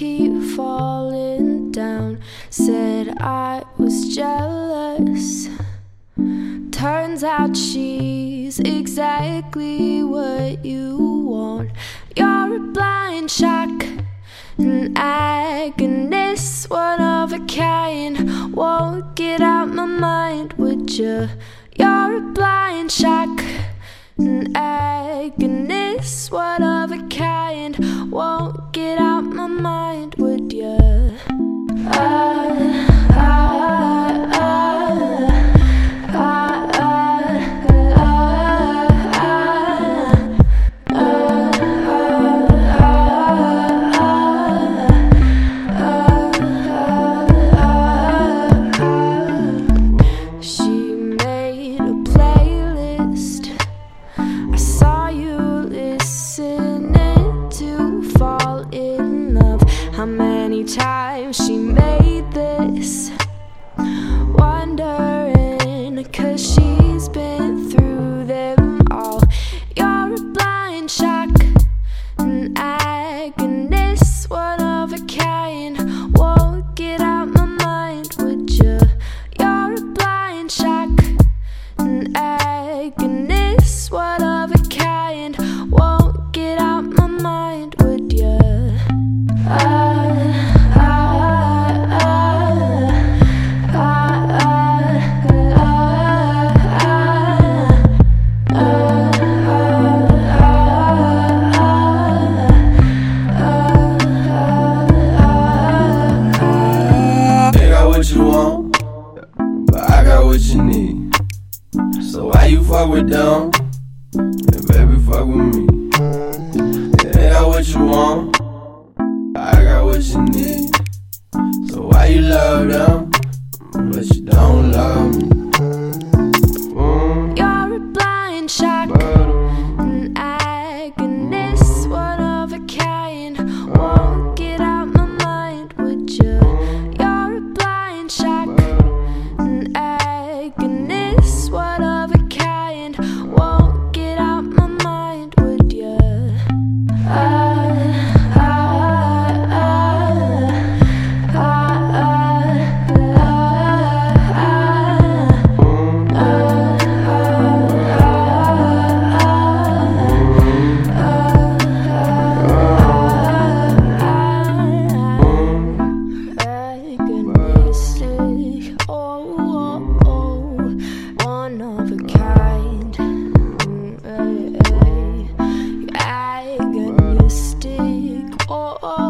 keep falling down. Said I was jealous. Turns out she's exactly what you want. You're a blind shock, an agonist, one of a kind. Won't get out my mind, would you? You're a blind shock, an agonist, one of a kind. Ah, many times she made this? Wondering, cause she's been through them all. You're a blind shock, an agonist, one of a kind. Won't get out my mind, would you? You're a blind shock, an agonist, one of a kind. Won't get out my mind, would you? Ah, what you want, but I got what you need. So why you fuck with them? And baby, fuck with me. Yeah, they got what you want, I got what you need. So why you love them, but you don't love me? sunshine. one of a kind. Mm, eh, eh. hey, hey. Oh, oh.